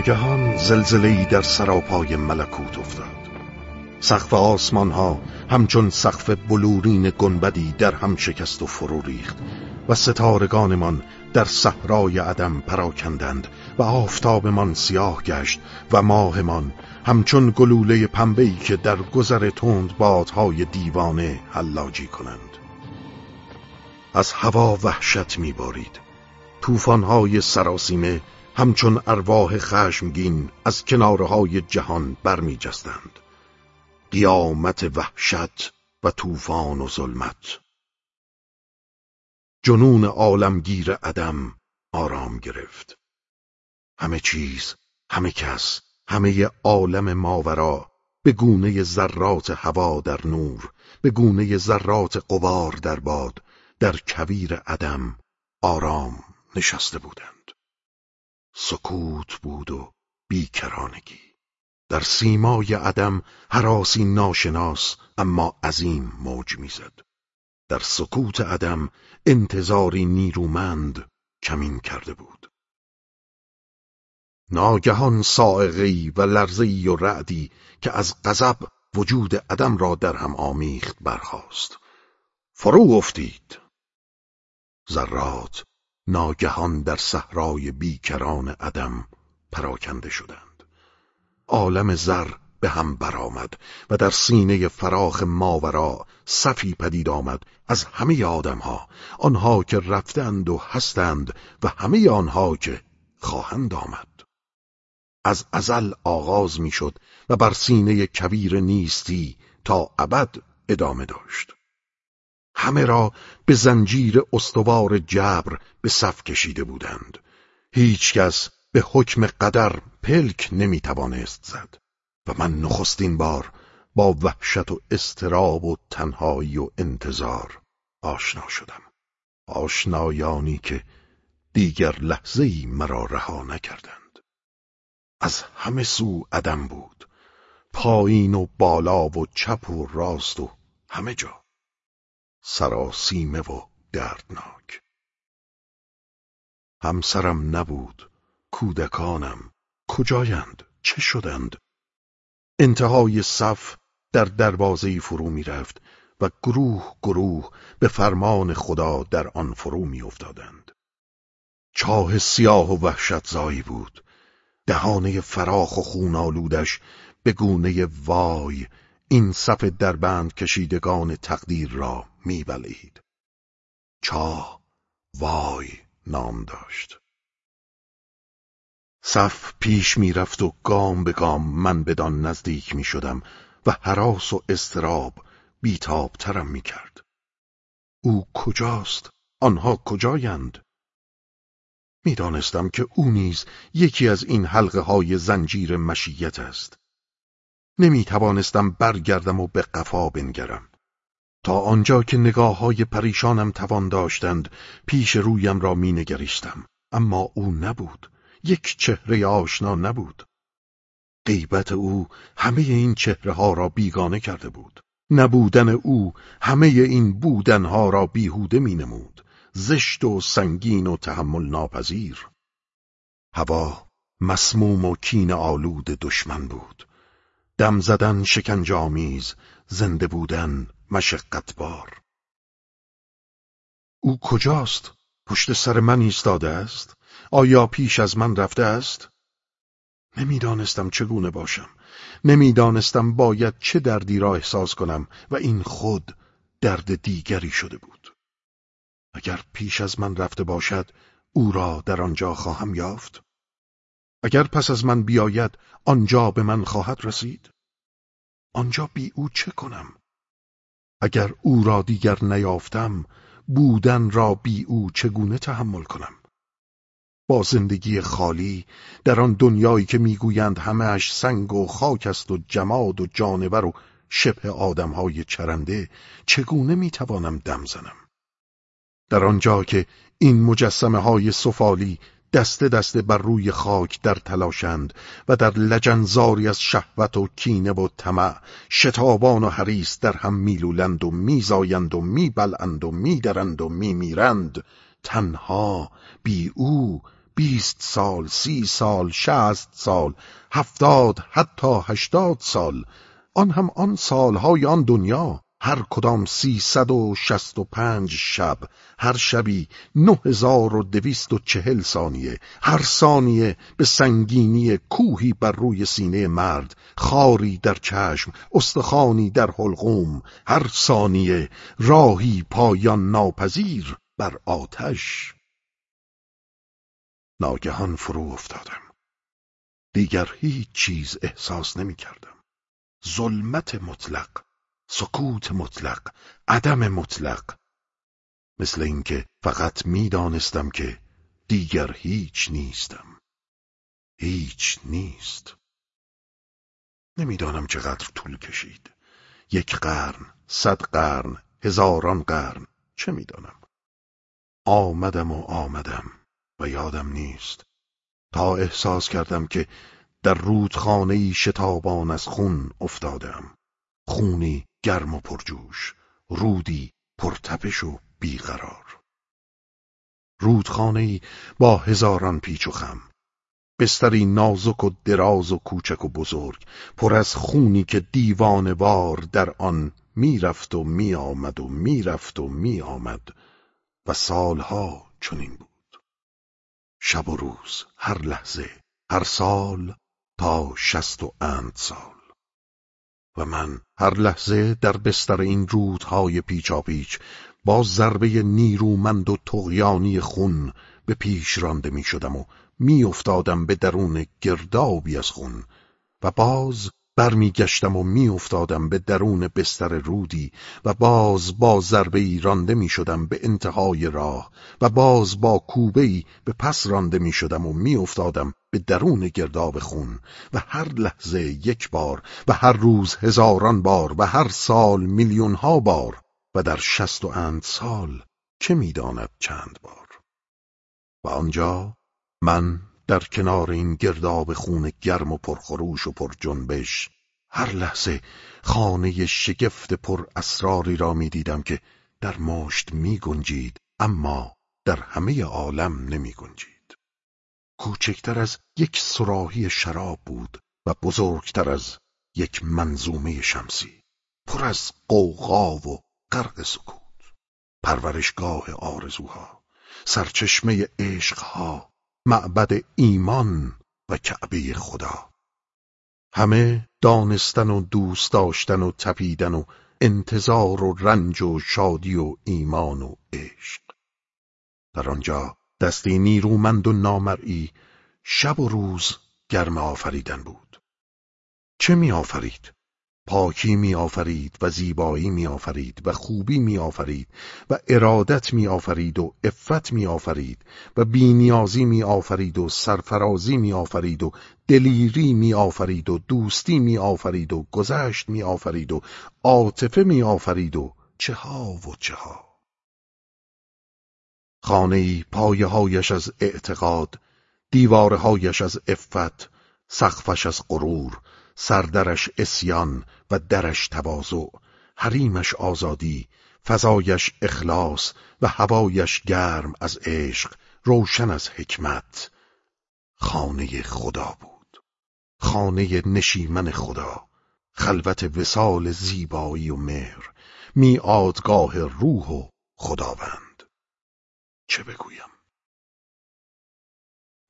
ناگهان زلزله‌ای در سراپای ملکوت افتاد. سقف آسمان ها همچون سقف بلورین گنبدی در هم شکست و فرو ریخت و ستارگانمان در صحرای عدم پراکندند و آفتابمان سیاه گشت و ماهمان همچون گلوله پنبه‌ای که در گذر تند بادهای دیوانه حلاجی کنند. از هوا وحشت میبارید. طوفان‌های سراسیمه همچون ارواح خشمگین از کنارهای جهان برمیجستند. قیامت وحشت و طوفان و ظلمت. جنون عالمگیر عدم آرام گرفت. همه چیز همه کس همه عالم ماورا به گونه ذرات هوا در نور به گونه ذرات قوار در باد در کویر عدم آرام نشسته بودند. سکوت بود و بیکرانگی. در سیمای عدم حراسی ناشناس اما عظیم موج می‌زد. در سکوت عدم انتظاری نیرومند کمین کرده بود. ناگهان سائقی و لرزی و رعدی که از غضب وجود عدم را در هم آمیخت برخاست. فرو افتید. ذرات ناگهان در صحرای بیکران عدم پراکنده شدند. عالم زر به هم برآمد و در سینه فراخ ماورا صفی پدید آمد از همه آدمها آنها که رفتند و هستند و همه آنها که خواهند آمد. از ازل آغاز می‌شد و بر سینه کبیر نیستی تا ابد ادامه داشت. همه را به زنجیر استوار جبر به صف کشیده بودند. هیچکس به حکم قدر پلک نمی‌توانست زد. و من نخستین بار با وحشت و استراب و تنهایی و انتظار آشنا شدم. آشنایانی که دیگر لحظه ای مرا رها نکردند. از همه سو عدم بود. پایین و بالا و چپ و راست و همه جا. سراسیمه و دردناک. همسرم نبود. کودکانم کجایند؟ چه شدند؟ انتهای صف در دروازه فرو می رفت و گروه گروه به فرمان خدا در آن فرو می افتادند. چاه سیاه و وحشت زایی بود. دهانه فراخ و خونالودش به گونه وای این صف دربند کشیدگان تقدیر را میبلید چاه وای نام داشت صف پیش می‌رفت و گام به گام من بدان نزدیک می شدم و حراس و استراب بیتابترم می کرد. او کجاست؟ آنها کجایند؟ می‌دانستم که او نیز یکی از این حلقه های زنجیر مشیت است. نمی توانستم برگردم و به قفا بنگرم. تا آنجا که نگاه های پریشانم توان داشتند پیش رویم را می نگریستم. اما او نبود. یک چهره آشنا نبود. غیبت او همه این چهره ها را بیگانه کرده بود. نبودن او همه این بودنها را بیهوده می نمود. زشت و سنگین و تحمل ناپذیر. هوا مسموم و کین آلود دشمن بود. دم زدن شکنجامیز، زنده بودن مشقتبار. او کجاست؟ پشت سر من ایستاده است؟ آیا پیش از من رفته است؟ نمی‌دانستم چگونه باشم نمی‌دانستم باید چه دردی را احساس کنم و این خود درد دیگری شده بود اگر پیش از من رفته باشد او را در آنجا خواهم یافت اگر پس از من بیاید آنجا به من خواهد رسید. آنجا بی او چه کنم؟ اگر او را دیگر نیافتم بودن را بی او چگونه تحمل کنم؟ با زندگی خالی در آن دنیایی که می‌گویند همهش سنگ و خاک است و جماد و جانور و شبه آدمهای چرنده چگونه می‌توانم دم زنم؟ در آنجا که این مجسمه های سفالی دسته دسته بر روی خاک در تلاشند و در لجنزاری از شهوت و کینه و طمع شتابان و حریص در هم میلولند و میزایند و میبلند و میدرند و میمیرند. تنها بی او بیست سال سی سال شست سال هفتاد حتی هشتاد سال آن هم آن سالهای آن دنیا. هر کدام سیصد و شست و پنج شب هر شبی نه هزار و دویست و چهل ثانیه هر ثانیه به سنگینی کوهی بر روی سینه مرد خاری در چشم استخانی در حلقوم هر ثانیه راهی پایان ناپذیر بر آتش. ناگهان فرو افتادم. دیگر هیچ چیز احساس نمی کردم ظلمت مطلق. سکوت مطلق عدم مطلق. مثل اینکه فقط می‌دانستم که دیگر هیچ نیستم. هیچ نیست. نمی‌دانم چقدر طول کشید. یک قرن صد قرن هزاران قرن. چه می‌دانم؟ آمدم و آمدم و یادم نیست. تا احساس کردم که در رودخانه شتابان از خون افتادم. خونی گرم و پرجوش رودی پرتپش و بیقرار. رودخانه با هزاران پیچ و خم بستری نازک و دراز و کوچک و بزرگ پر از خونی که دیوان وار در آن می‌رفت و میآمد و می‌رفت و میآمد و سالها چنین بود. شب و روز هر لحظه هر سال تا شست و اند سال. و من هر لحظه در بستر این رودهای پیچاپیچ با ضربه نیرومند و تغیانی خون به پیش رانده می شدم و می افتادم به درون گردابی از خون و باز برمیگشتم و میافتادم به درون بستر رودی و باز با ضربه ای رانده می شدم به انتهای راه و باز با کوبه ای به پس رانده می شدم و میافتادم به درون گرداب خون و هر لحظه یک بار و هر روز هزاران بار و هر سال میلیون ها بار و در شست و اند سال چه می‌داند چند بار و آنجا من در کنار این گرداب خون گرم و پرخروش و پر جنبش هر لحظه خانه شگفت پر اسراری را می دیدم که در مشت می گنجید اما در همه عالم نمی گنجید. کوچکتر از یک سراحی شراب بود و بزرگتر از یک منظومه شمسی. پر از قوقا و غرق سکوت. پرورشگاه آرزوها سرچشمه عشقها معبد ایمان و کعبه خدا. همه دانستن و دوست داشتن و تپیدن و انتظار و رنج و شادی و ایمان و عشق. در آنجا دستی نیرومند و نامرئی شب و روز گرم آفریدن بود چه می آفرید؟ پاکی می آفرید و زیبایی می آفرید و خوبی می آفرید و ارادت می آفرید و افت می آفرید و بینیازی می آفرید و سرفرازی می آفرید و دلیری می آفرید و دوستی می آفرید و گذشت می آفرید و عاطفه می آفرید و چه ها و چه ها خانه پایه هایش از اعتقاد دیوارهایش از افت سقفش از غرور سردرش اسیان و درش تواضع حریمش آزادی فضایش اخلاص و هوایش گرم از عشق روشن از حکمت. خانه خدا بود. خانه نشیمن خدا. خلوت وسال زیبایی و مهر. میادگاه روح و خداوند. چه بگویم؟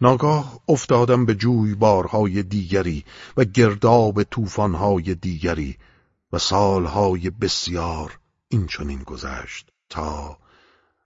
ناگاه افتادم به جویبارهای دیگری و گرداب طوفانهای دیگری و سالهای بسیار این چنین گذشت تا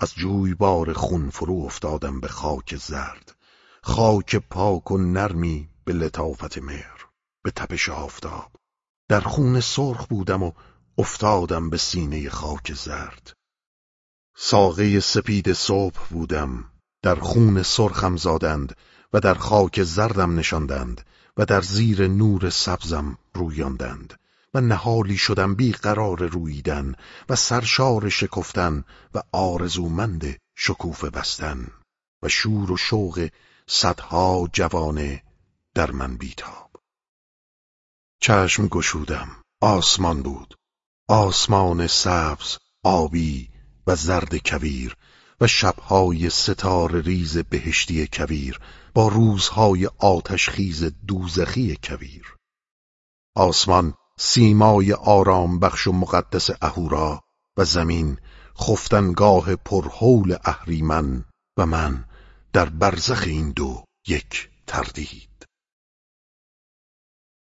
از جویبار خون فرو افتادم به خاک زرد خاک پاک و نرمی به لطافت مهر به تپش آفتاب. در خون سرخ بودم و افتادم به سینه خاک زرد. ساقه سپید صبح بودم در خون سرخم زادند و در خاک زردم نشاندند و در زیر نور سبزم رویاندند و نهالی شدم بی قرار رویدن و سرشار شکفتن و آرزومند شکوفه بستن و شور و شوق صدها جوانه در من بیتاب. چشم گشودم آسمان بود آسمان سبز آبی و زرد کویر و شبهای ستاره ریز بهشتی کویر با روزهای آتش خیز دوزخی کویر. آسمان سیمای آرام بخش و مقدس اهورا و زمین خفتنگاه پرهول اهریمن و من در برزخ این دو یک تردید.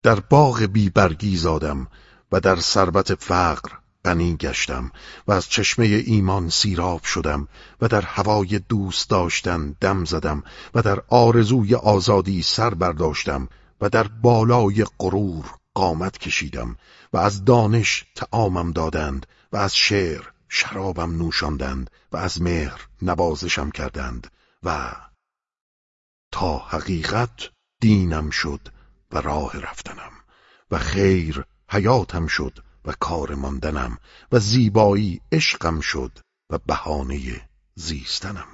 در باغ بیبرگی زادم و در ثروت فقر غنی گشتم و از چشمه ایمان سیراب شدم و در هوای دوست داشتن دم زدم و در آرزوی آزادی سر برداشتم و در بالای غرور قامت کشیدم و از دانش تعامم دادند و از شعر شرابم نوشاندند و از مهر نوازشم کردند و تا حقیقت دینم شد و راه رفتنم و خیر حیاتم شد و کار ماندنم و زیبایی عشقم شد و بهانه زیستنم.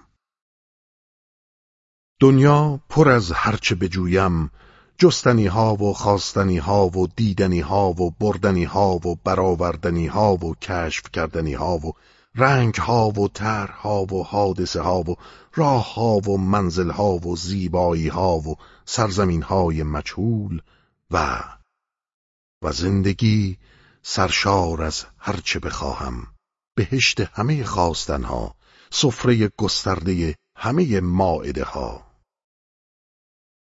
دنیا پر از هرچه بجویم جستنی ها و خواستنی ها و دیدنی ها و بردنی ها و برآوردنی ها و کشف کردنی ها و رنگ ها و تر ها و حادثه ها و راه ها و منزل ها و زیبایی ها و سرزمین های مجهول و و زندگی سرشار از هرچه بخواهم. بهشت همه خواستنها سفره گسترده همه ماعده ها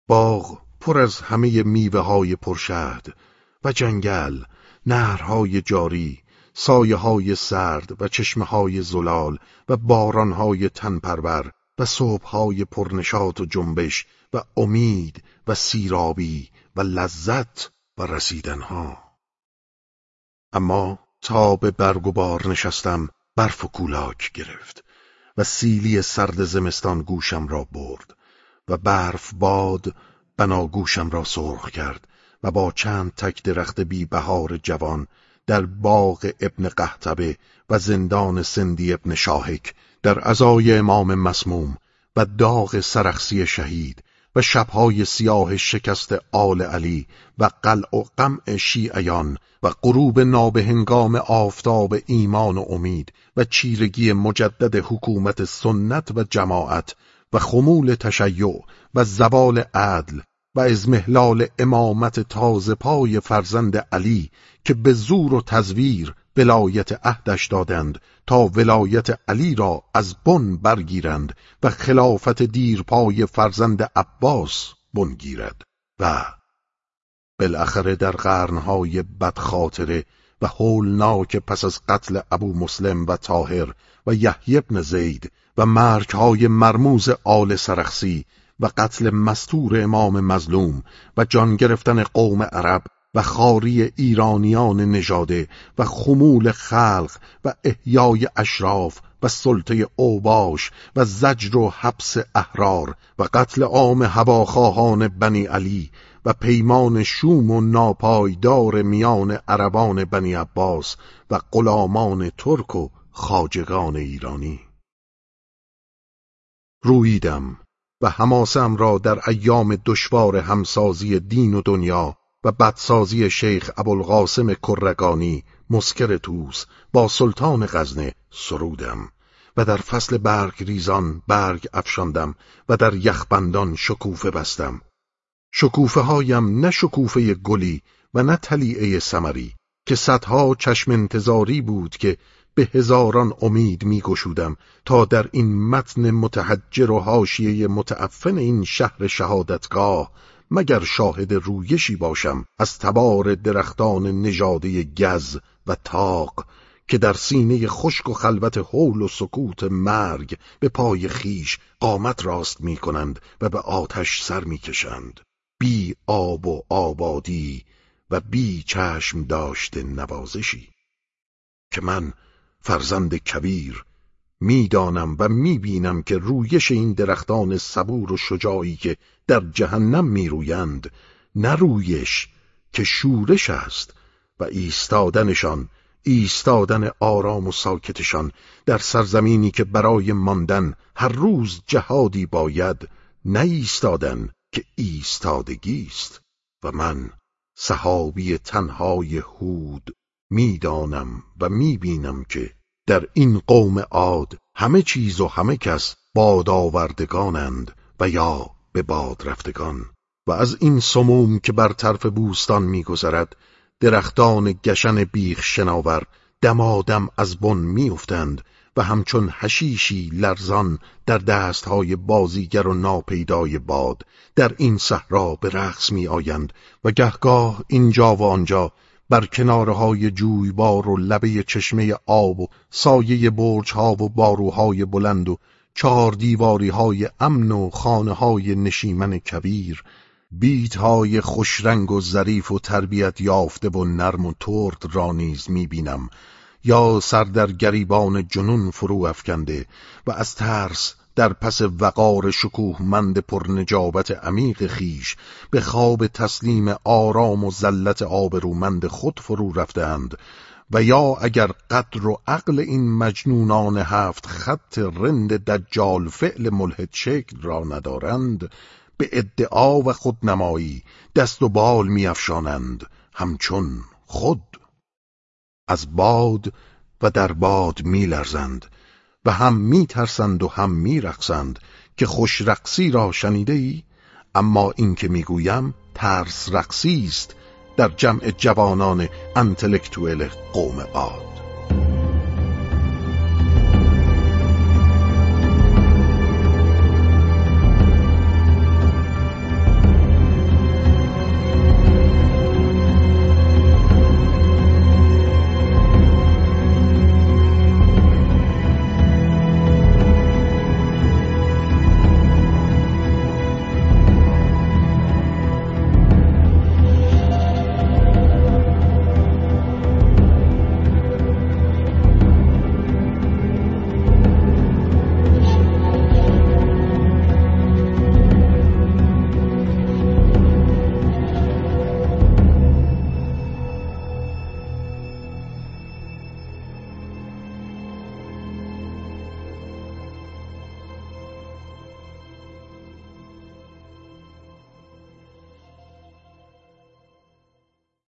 باغ پر از همه میوه های پرشهد و جنگل نهرهای جاری سایه های سرد و چشمه های زلال و باران های تنپرور و صبح های پرنشات و جنبش و امید و سیرابی و لذت و رسیدنها. اما تا به برگ و بار نشستم برف و کولاک گرفت و سیلی سرد زمستان گوشم را برد و برف باد بناگوشم را سرخ کرد و با چند تک درخت بی بهار جوان در باغ ابن قهتبه و زندان سندی ابن شاهک در ازای امام مسموم و داغ سرخسی شهید و شبهای سیاه شکست آل علی و قلع و قمع شیعیان و غروب نابهنگام آفتاب ایمان و امید و چیرگی مجدد حکومت سنت و جماعت و خمول تشیع و زوال عدل و ازمهلال امامت تازه پای فرزند علی که به زور و تزویر ولایت عهدش دادند تا ولایت علی را از بن برگیرند و خلافت دیرپای فرزند عباس بنگیرد و بالاخره در قرنهای بدخاطره و هولناک پس از قتل ابو مسلم و طاهر و یحیی بن زید و مرگهای مرموز آل سرخسی و قتل مستور امام مظلوم و جان گرفتن قوم عرب و خاری ایرانیان نژاده و خمول خلق و احیای اشراف و سلطه اوباش و زجر و حبس احرار و قتل عام هواخواهان بنی علی و پیمان شوم و ناپایدار میان عربان بنی عباس و غلامان ترک و خاجگان ایرانی. رویدم و حماسم را در ایام دشوار همسازی دین و دنیا و بدسازی شیخ ابوالقاسم کرگانی مسکر توس با سلطان غزنه سرودم و در فصل برگ ریزان برگ افشاندم و در یخبندان شکوفه بستم. شکوفه هایم نه شکوفه گلی و نه تلیعه سمری که صدها چشم انتظاری بود که به هزاران امید می گشودم تا در این متن متحجر و حاشیه متعفن این شهر شهادتگاه مگر شاهد رویشی باشم از تبار درختان نژاده گز و تاق که در سینه خشک و خلوت حول و سکوت مرگ به پای خیش قامت راست می کنند و به آتش سر می کشند. بی آب و آبادی و بی چشم داشته نوازشی. که من فرزند کبیر می‌دانم و می‌بینم که رویش این درختان صبور و شجاعی که در جهنم میرویند نه رویش که شورش است و ایستادنشان ایستادن آرام و ساکتشان در سرزمینی که برای ماندن هر روز جهادی باید نه ایستادن که ایستادگی است. و من صحابی تنهای هود می‌دانم و می‌بینم که در این قوم عاد همه چیز و همه کس باد آوردگانند و یا به باد رفتگان. و از این سموم که بر طرف بوستان میگذرد درختان گشن بیخ شناور دمادم از بن میافتند و همچون حشیشی لرزان در دستهای بازیگر و ناپیدای باد در این صحرا به رقص می آیند و گهگاه اینجا و آنجا بر کنارهای جویبار و لبه چشمه آب و سایه برجها و باروهای بلند و چهار دیواری های امن و خانه های نشیمن کبیر بیت های خوشرنگ و ظریف و تربیت یافته و نرم و ترد را نیز می‌بینم یا سر در گریبان جنون فرو افکنده و از ترس در پس وقار شکوهمند پرنجابت عمیق خیش به خواب تسلیم آرام و زلت آبرومند خود فرو رفتند و یا اگر قدر و عقل این مجنونان هفت خط رند دجال فعل ملحد شکل را ندارند به ادعا و خودنمایی دست و بال میافشانند. همچون خود از باد و در باد میلرزند. و هم میترسند و هم میرقصند که خوش رقصی را شنیده ای اما این که می‌گویم ترس رقصی است در جمع جوانان انتلکتوئل قوم آد